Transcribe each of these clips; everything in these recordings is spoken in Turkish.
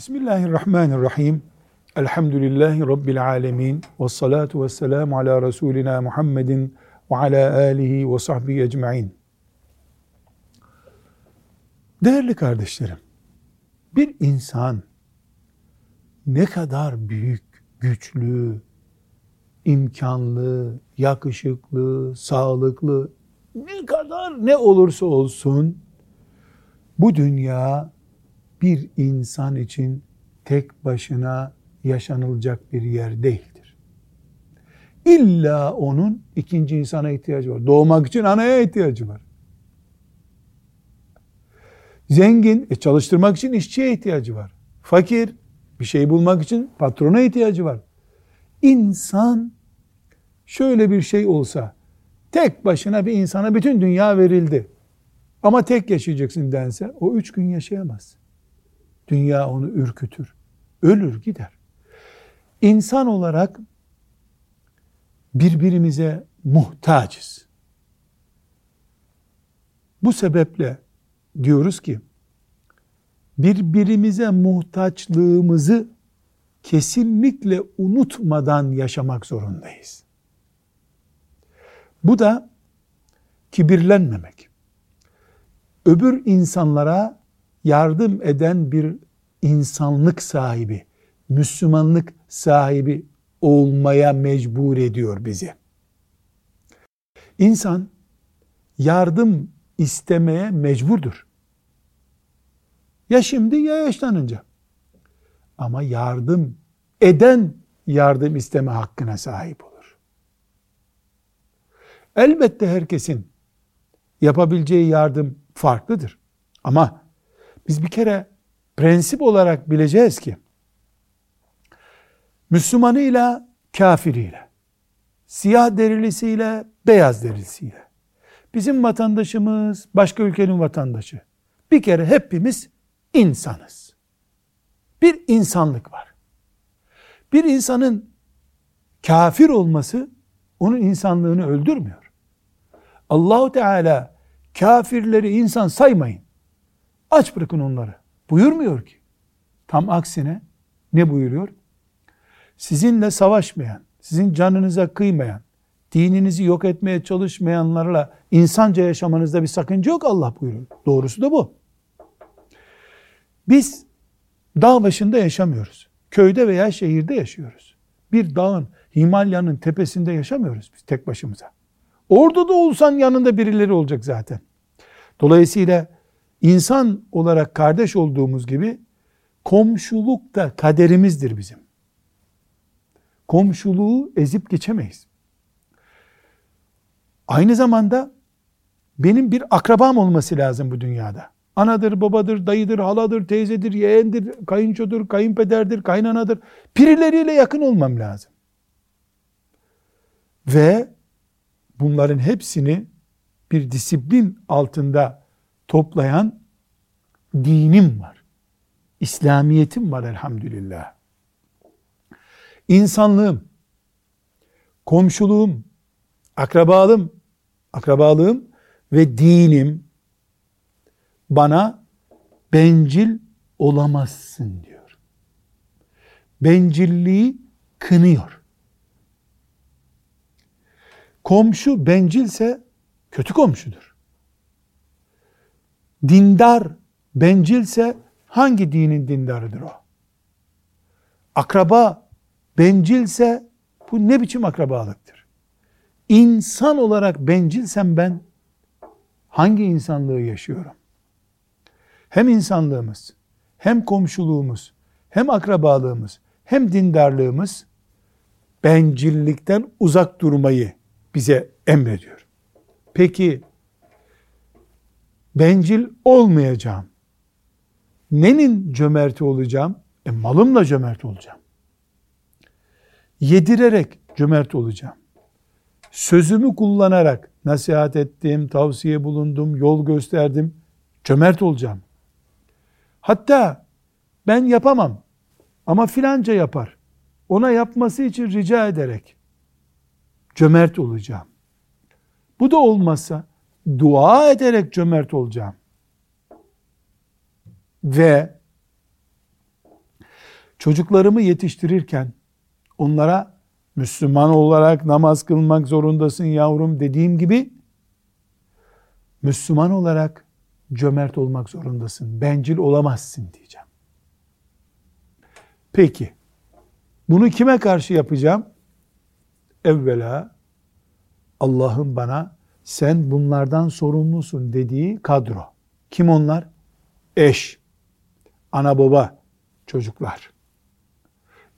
Bismillahirrahmanirrahim. Elhamdülillahi Rabbil alemin. Ve salatu ve selamu ala Resulina Muhammedin ve ala alihi ve sahbihi ecma'in. Değerli kardeşlerim, bir insan ne kadar büyük, güçlü, imkanlı, yakışıklı, sağlıklı, ne kadar ne olursa olsun, bu dünya bir insan için tek başına yaşanılacak bir yer değildir. İlla onun ikinci insana ihtiyacı var. Doğmak için anaya ihtiyacı var. Zengin, e, çalıştırmak için işçiye ihtiyacı var. Fakir, bir şey bulmak için patrona ihtiyacı var. İnsan şöyle bir şey olsa, tek başına bir insana bütün dünya verildi. Ama tek yaşayacaksın dense, o üç gün yaşayamaz. Dünya onu ürkütür. Ölür gider. İnsan olarak birbirimize muhtacız. Bu sebeple diyoruz ki birbirimize muhtaçlığımızı kesinlikle unutmadan yaşamak zorundayız. Bu da kibirlenmemek. Öbür insanlara yardım eden bir insanlık sahibi, Müslümanlık sahibi olmaya mecbur ediyor bizi. İnsan yardım istemeye mecburdur. Ya şimdi ya yaşlanınca. Ama yardım eden yardım isteme hakkına sahip olur. Elbette herkesin yapabileceği yardım farklıdır. Ama biz bir kere prensip olarak bileceğiz ki Müslümanıyla kafiriyle, siyah derilisiyle, beyaz derilisiyle, bizim vatandaşımız, başka ülkenin vatandaşı. Bir kere hepimiz insanız. Bir insanlık var. Bir insanın kafir olması onun insanlığını öldürmüyor. Allahu Teala kafirleri insan saymayın. Aç bırakın onları. Buyurmuyor ki. Tam aksine ne buyuruyor? Sizinle savaşmayan, sizin canınıza kıymayan, dininizi yok etmeye çalışmayanlarla insanca yaşamanızda bir sakınca yok Allah buyuruyor. Doğrusu da bu. Biz dağ başında yaşamıyoruz. Köyde veya şehirde yaşıyoruz. Bir dağın, Himalya'nın tepesinde yaşamıyoruz biz tek başımıza. Orada da olsan yanında birileri olacak zaten. Dolayısıyla İnsan olarak kardeş olduğumuz gibi komşuluk da kaderimizdir bizim. Komşuluğu ezip geçemeyiz. Aynı zamanda benim bir akrabam olması lazım bu dünyada. Anadır, babadır, dayıdır, haladır, teyzedir, yeğendir, kayınçodur, kayınpederdir, kaynanadır. Birileriyle yakın olmam lazım. Ve bunların hepsini bir disiplin altında toplayan dinim var. İslamiyetim var elhamdülillah. İnsanlığım, komşuluğum, akrabalığım, akrabalığım ve dinim bana bencil olamazsın diyor. Bencilliği kınıyor. Komşu bencilse kötü komşudur dindar bencilse hangi dinin dindarıdır o? Akraba bencilse bu ne biçim akrabalıktır? İnsan olarak bencilsem ben hangi insanlığı yaşıyorum? Hem insanlığımız, hem komşuluğumuz, hem akrabalığımız, hem dindarlığımız bencillikten uzak durmayı bize emrediyor. Peki bencil olmayacağım. Nenin cömerti olacağım? E malımla cömert olacağım. Yedirerek cömert olacağım. Sözümü kullanarak nasihat ettim, tavsiye bulundum, yol gösterdim. Cömert olacağım. Hatta ben yapamam ama filanca yapar. Ona yapması için rica ederek cömert olacağım. Bu da olmazsa dua ederek cömert olacağım. Ve çocuklarımı yetiştirirken onlara Müslüman olarak namaz kılmak zorundasın yavrum dediğim gibi Müslüman olarak cömert olmak zorundasın. Bencil olamazsın diyeceğim. Peki bunu kime karşı yapacağım? Evvela Allah'ın bana sen bunlardan sorumlusun dediği kadro. Kim onlar? Eş, ana baba, çocuklar.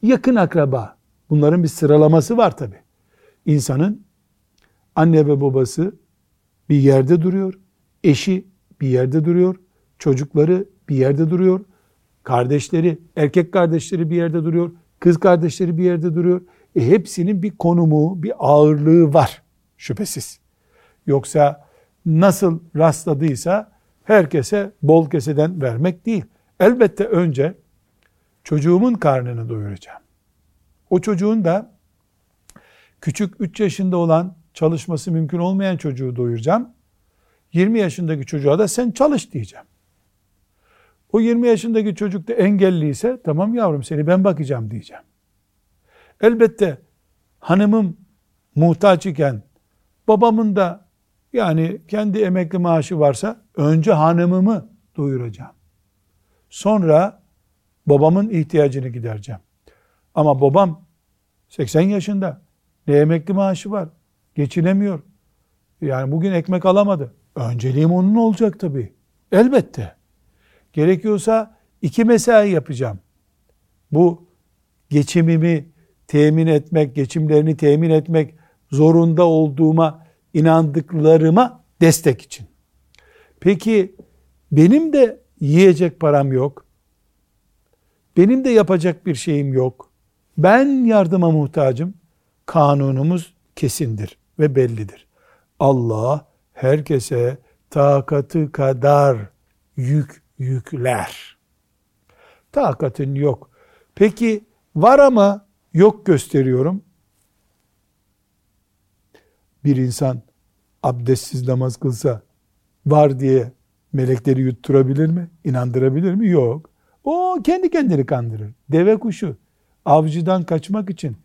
Yakın akraba. Bunların bir sıralaması var tabi. İnsanın anne ve babası bir yerde duruyor. Eşi bir yerde duruyor. Çocukları bir yerde duruyor. Kardeşleri, erkek kardeşleri bir yerde duruyor. Kız kardeşleri bir yerde duruyor. E hepsinin bir konumu, bir ağırlığı var şüphesiz. Yoksa nasıl rastladıysa herkese bol keseden vermek değil. Elbette önce çocuğumun karnını doyuracağım. O çocuğun da küçük 3 yaşında olan çalışması mümkün olmayan çocuğu doyuracağım. 20 yaşındaki çocuğa da sen çalış diyeceğim. O 20 yaşındaki çocuk da engelliyse tamam yavrum seni ben bakacağım diyeceğim. Elbette hanımım muhtaç iken babamın da yani kendi emekli maaşı varsa önce hanımımı doyuracağım. Sonra babamın ihtiyacını gidereceğim. Ama babam 80 yaşında ne emekli maaşı var geçinemiyor. Yani bugün ekmek alamadı. Önceliğim onun olacak tabii. Elbette. Gerekiyorsa iki mesai yapacağım. Bu geçimimi temin etmek, geçimlerini temin etmek zorunda olduğuma inandıklarıma destek için. Peki benim de yiyecek param yok. Benim de yapacak bir şeyim yok. Ben yardıma muhtacım. Kanunumuz kesindir ve bellidir. Allah herkese takatı kadar yük yükler. Takatın yok. Peki var ama yok gösteriyorum. Bir insan abdestsiz namaz kılsa var diye melekleri yutturabilir mi? İnandırabilir mi? Yok. O kendi kendini kandırır. Deve kuşu avcıdan kaçmak için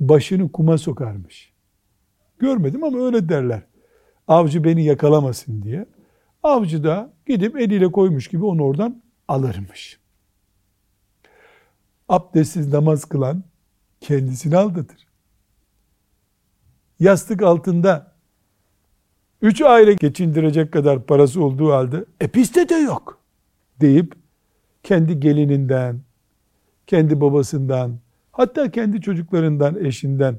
başını kuma sokarmış. Görmedim ama öyle derler. Avcı beni yakalamasın diye. Avcı da gidip eliyle koymuş gibi onu oradan alırmış. Abdestsiz namaz kılan kendisini aldatır. Yastık altında üç aile geçindirecek kadar parası olduğu halde episte de yok deyip kendi gelininden, kendi babasından, hatta kendi çocuklarından, eşinden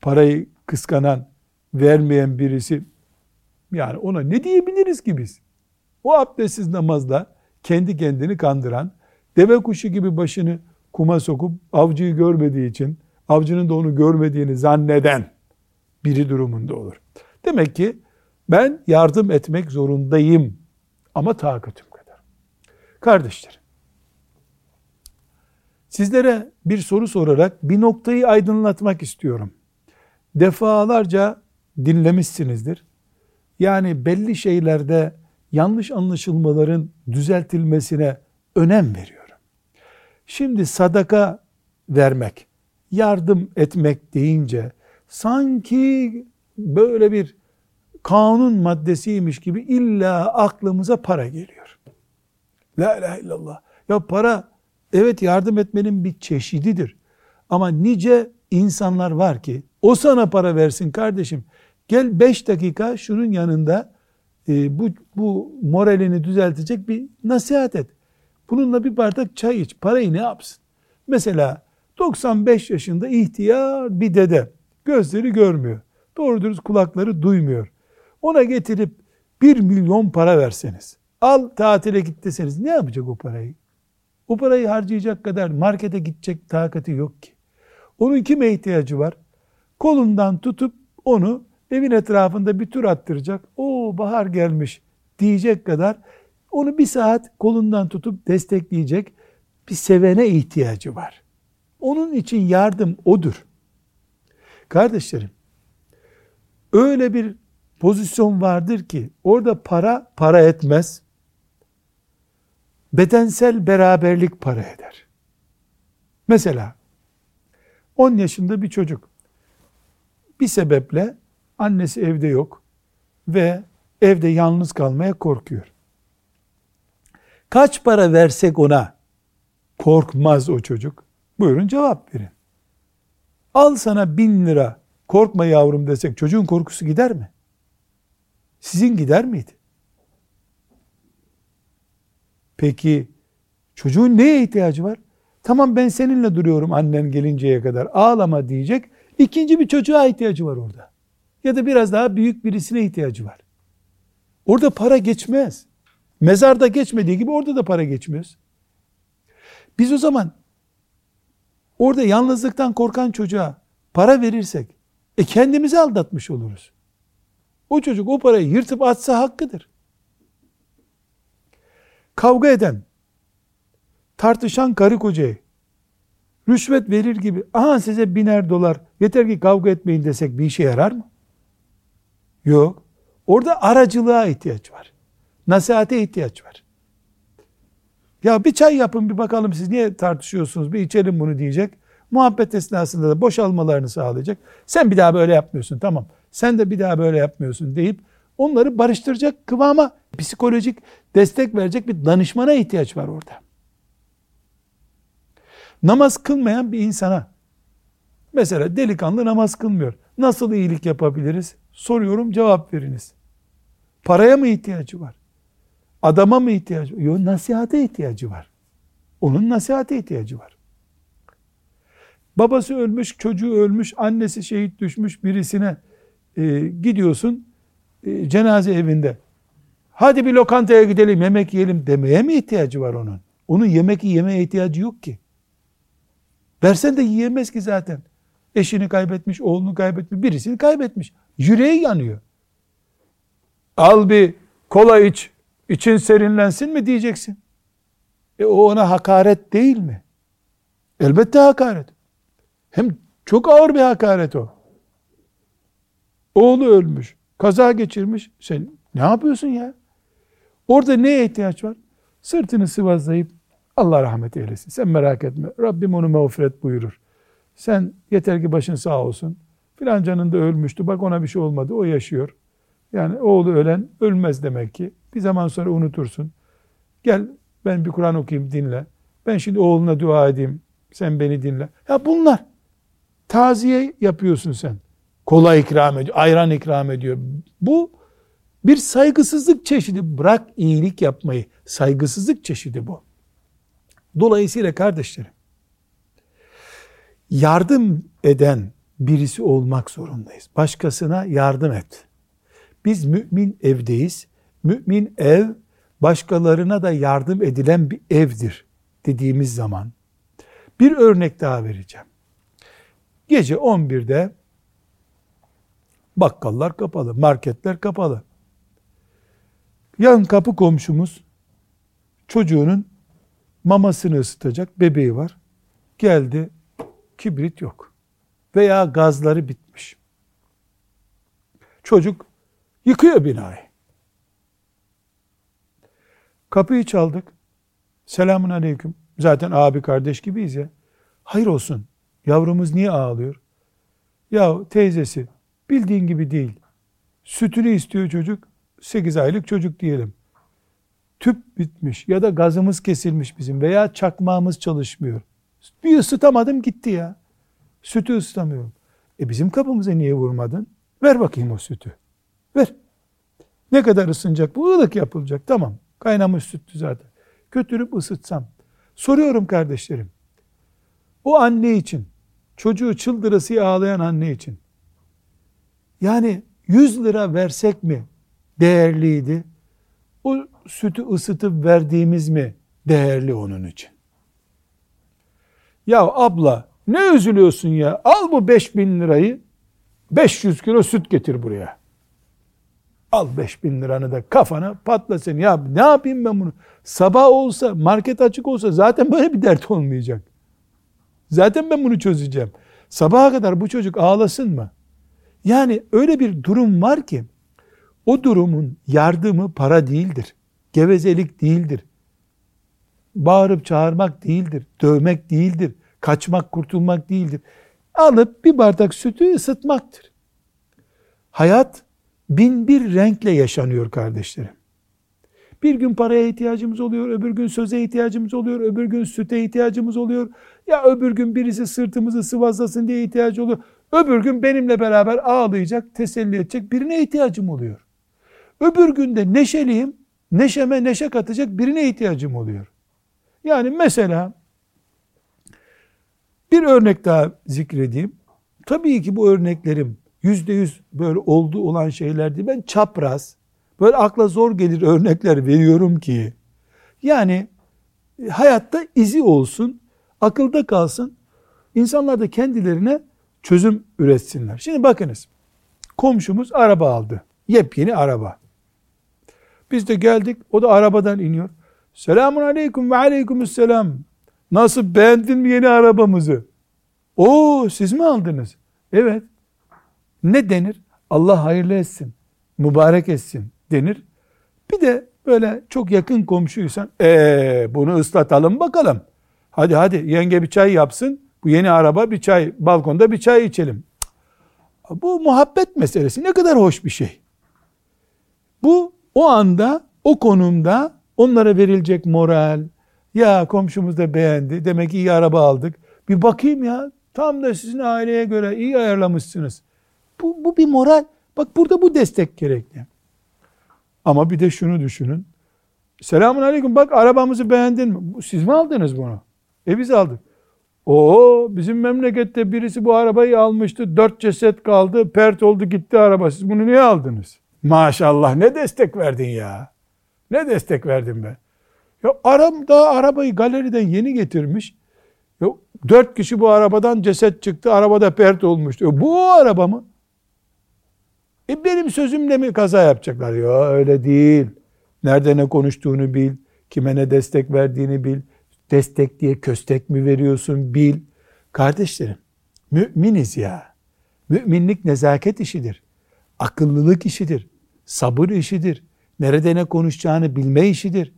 parayı kıskanan, vermeyen birisi yani ona ne diyebiliriz ki biz? O abdestsiz namazla kendi kendini kandıran, deve kuşu gibi başını kuma sokup avcıyı görmediği için avcının da onu görmediğini zanneden biri durumunda olur. Demek ki ben yardım etmek zorundayım ama takatım kadar. Kardeşlerim, sizlere bir soru sorarak bir noktayı aydınlatmak istiyorum. Defalarca dinlemişsinizdir. Yani belli şeylerde yanlış anlaşılmaların düzeltilmesine önem veriyorum. Şimdi sadaka vermek, yardım etmek deyince sanki böyle bir kanun maddesiymiş gibi illa aklımıza para geliyor. La ilahe illallah. Ya para evet yardım etmenin bir çeşididir. Ama nice insanlar var ki o sana para versin kardeşim. Gel beş dakika şunun yanında e, bu, bu moralini düzeltecek bir nasihat et. Bununla bir bardak çay iç. Parayı ne yapsın? Mesela 95 yaşında ihtiyar bir dede. Gözleri görmüyor. Doğru dürüst kulakları duymuyor. Ona getirip bir milyon para verseniz. Al tatile git deseniz ne yapacak o parayı? O parayı harcayacak kadar markete gidecek takati yok ki. Onun kime ihtiyacı var? Kolundan tutup onu evin etrafında bir tur attıracak. O bahar gelmiş diyecek kadar onu bir saat kolundan tutup destekleyecek bir sevene ihtiyacı var. Onun için yardım odur. Kardeşlerim, öyle bir pozisyon vardır ki orada para para etmez. Bedensel beraberlik para eder. Mesela 10 yaşında bir çocuk bir sebeple annesi evde yok ve evde yalnız kalmaya korkuyor. Kaç para versek ona korkmaz o çocuk? Buyurun cevap verin. Al sana bin lira korkma yavrum desek çocuğun korkusu gider mi? Sizin gider miydi? Peki çocuğun neye ihtiyacı var? Tamam ben seninle duruyorum annen gelinceye kadar ağlama diyecek. İkinci bir çocuğa ihtiyacı var orada. Ya da biraz daha büyük birisine ihtiyacı var. Orada para geçmez. Mezarda geçmediği gibi orada da para geçmiyor. Biz o zaman orada yalnızlıktan korkan çocuğa para verirsek e kendimizi aldatmış oluruz. O çocuk o parayı yırtıp atsa hakkıdır. Kavga eden, tartışan karı kocayı rüşvet verir gibi aha size biner dolar yeter ki kavga etmeyin desek bir işe yarar mı? Yok. Orada aracılığa ihtiyaç var. Nasihate ihtiyaç var. Ya bir çay yapın bir bakalım siz niye tartışıyorsunuz bir içelim bunu diyecek. Muhabbet esnasında da boşalmalarını sağlayacak. Sen bir daha böyle yapmıyorsun tamam. Sen de bir daha böyle yapmıyorsun deyip onları barıştıracak kıvama psikolojik destek verecek bir danışmana ihtiyaç var orada. Namaz kılmayan bir insana mesela delikanlı namaz kılmıyor. Nasıl iyilik yapabiliriz? Soruyorum cevap veriniz. Paraya mı ihtiyacı var? Adama mı ihtiyacı var? Yok nasihate ihtiyacı var. Onun nasihate ihtiyacı var. Babası ölmüş, çocuğu ölmüş, annesi şehit düşmüş birisine e, gidiyorsun e, cenaze evinde. Hadi bir lokantaya gidelim yemek yiyelim demeye mi ihtiyacı var onun? Onun yemek yemeye ihtiyacı yok ki. Versen de yiyemez ki zaten. Eşini kaybetmiş, oğlunu kaybetmiş, birisini kaybetmiş. Yüreği yanıyor. Al bir kola iç, için serinlensin mi diyeceksin. E o ona hakaret değil mi? Elbette hakaret. Hem çok ağır bir hakaret o. Oğlu ölmüş, kaza geçirmiş. Sen ne yapıyorsun ya? Orada neye ihtiyaç var? Sırtını sıvazlayıp Allah rahmet eylesin. Sen merak etme. Rabbim onu mağfiret buyurur. Sen yeter ki başın sağ olsun. Filancanın da ölmüştü. Bak ona bir şey olmadı. O yaşıyor. Yani oğlu ölen ölmez demek ki. Bir zaman sonra unutursun. Gel ben bir Kur'an okuyayım dinle. Ben şimdi oğluna dua edeyim. Sen beni dinle. Ya bunlar. Taziye yapıyorsun sen. Kola ikram ediyor. Ayran ikram ediyor. Bu bir saygısızlık çeşidi. Bırak iyilik yapmayı. Saygısızlık çeşidi bu. Dolayısıyla kardeşlerim yardım eden birisi olmak zorundayız. Başkasına yardım et. Biz mümin evdeyiz. Mümin ev başkalarına da yardım edilen bir evdir dediğimiz zaman bir örnek daha vereceğim. Gece 11'de bakkallar kapalı, marketler kapalı. Yan kapı komşumuz çocuğunun mamasını ısıtacak bebeği var. Geldi kibrit yok. Veya gazları bitmiş. Çocuk yıkıyor binayı. Kapıyı çaldık. Selamun aleyküm. Zaten abi kardeş gibiyiz ya. Hayır olsun. Yavrumuz niye ağlıyor? Ya teyzesi bildiğin gibi değil. Sütünü istiyor çocuk. 8 aylık çocuk diyelim. Tüp bitmiş ya da gazımız kesilmiş bizim veya çakmağımız çalışmıyor. Bir ısıtamadım gitti ya. Sütü ısıtamıyorum. E bizim kapımıza niye vurmadın? Ver bakayım o sütü. Ver. Ne kadar ısınacak? Bu ılık yapılacak. Tamam. Kaynamış sütü zaten. Götürüp ısıtsam. Soruyorum kardeşlerim. O anne için, çocuğu çıldırası ağlayan anne için, yani 100 lira versek mi değerliydi? O sütü ısıtıp verdiğimiz mi değerli onun için? Ya abla ne üzülüyorsun ya? Al bu 5000 lirayı 500 kilo süt getir buraya. Al 5000 liranı da kafana patlasın. Ya ne yapayım ben bunu? Sabah olsa, market açık olsa zaten böyle bir dert olmayacak. Zaten ben bunu çözeceğim. Sabaha kadar bu çocuk ağlasın mı? Yani öyle bir durum var ki o durumun yardımı para değildir. Gevezelik değildir. Bağırıp çağırmak değildir. Dövmek değildir. kaçmak, kurtulmak değildir. Alıp bir bardak sütü ısıtmaktır. Hayat bin bir renkle yaşanıyor kardeşlerim. Bir gün paraya ihtiyacımız oluyor, öbür gün söze ihtiyacımız oluyor, öbür gün süte ihtiyacımız oluyor. Ya öbür gün birisi sırtımızı sıvazlasın diye ihtiyacı oluyor. Öbür gün benimle beraber ağlayacak, teselli edecek birine ihtiyacım oluyor. Öbür günde neşeliyim, neşeme neşe katacak birine ihtiyacım oluyor. Yani mesela bir örnek daha zikredeyim. Tabii ki bu örneklerim yüzde yüz böyle oldu olan şeyler değil. Ben çapraz, böyle akla zor gelir örnekler veriyorum ki. Yani hayatta izi olsun, akılda kalsın. İnsanlar da kendilerine çözüm üretsinler. Şimdi bakınız. Komşumuz araba aldı. Yepyeni araba. Biz de geldik. O da arabadan iniyor. Selamun aleyküm ve aleykümselam. Nasıl beğendin mi yeni arabamızı? O siz mi aldınız? Evet. Ne denir? Allah hayırlı etsin. Mübarek etsin denir. Bir de böyle çok yakın komşuysan ee, bunu ıslatalım bakalım. Hadi hadi yenge bir çay yapsın. Bu yeni araba bir çay, balkonda bir çay içelim. Bu muhabbet meselesi ne kadar hoş bir şey. Bu o anda, o konumda onlara verilecek moral, ya komşumuz da beğendi, demek iyi araba aldık. Bir bakayım ya, tam da sizin aileye göre iyi ayarlamışsınız. Bu, bu bir moral. Bak burada bu destek gerekli. Ama bir de şunu düşünün. Selamun aleyküm bak arabamızı beğendin mi? Siz mi aldınız bunu? E biz aldık. O bizim memlekette birisi bu arabayı almıştı. Dört ceset kaldı. Pert oldu gitti araba. Siz bunu niye aldınız? Maşallah ne destek verdin ya. Ne destek verdin be. Ya aram daha arabayı galeriden yeni getirmiş. Ya dört kişi bu arabadan ceset çıktı. Arabada pert olmuştu. Ya bu o araba mı? E benim sözümle mi kaza yapacaklar? Ya öyle değil. Nerede ne konuştuğunu bil. Kime ne destek verdiğini bil. Destek diye köstek mi veriyorsun bil. Kardeşlerim müminiz ya. Müminlik nezaket işidir. Akıllılık işidir. Sabır işidir. Nerede ne konuşacağını bilme işidir.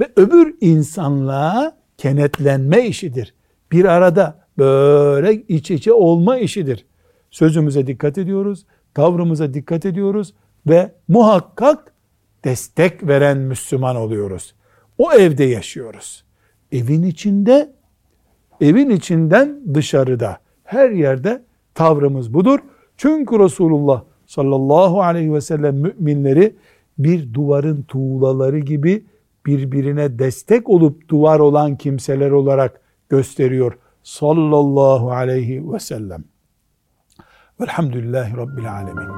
Ve öbür insanlığa kenetlenme işidir. Bir arada böyle iç içe olma işidir. Sözümüze dikkat ediyoruz, tavrımıza dikkat ediyoruz ve muhakkak destek veren Müslüman oluyoruz. O evde yaşıyoruz. Evin içinde, evin içinden dışarıda, her yerde tavrımız budur. Çünkü Resulullah sallallahu aleyhi ve sellem müminleri bir duvarın tuğlaları gibi birbirine destek olup duvar olan kimseler olarak gösteriyor sallallahu aleyhi ve sellem. والحمد لله رب العالمين.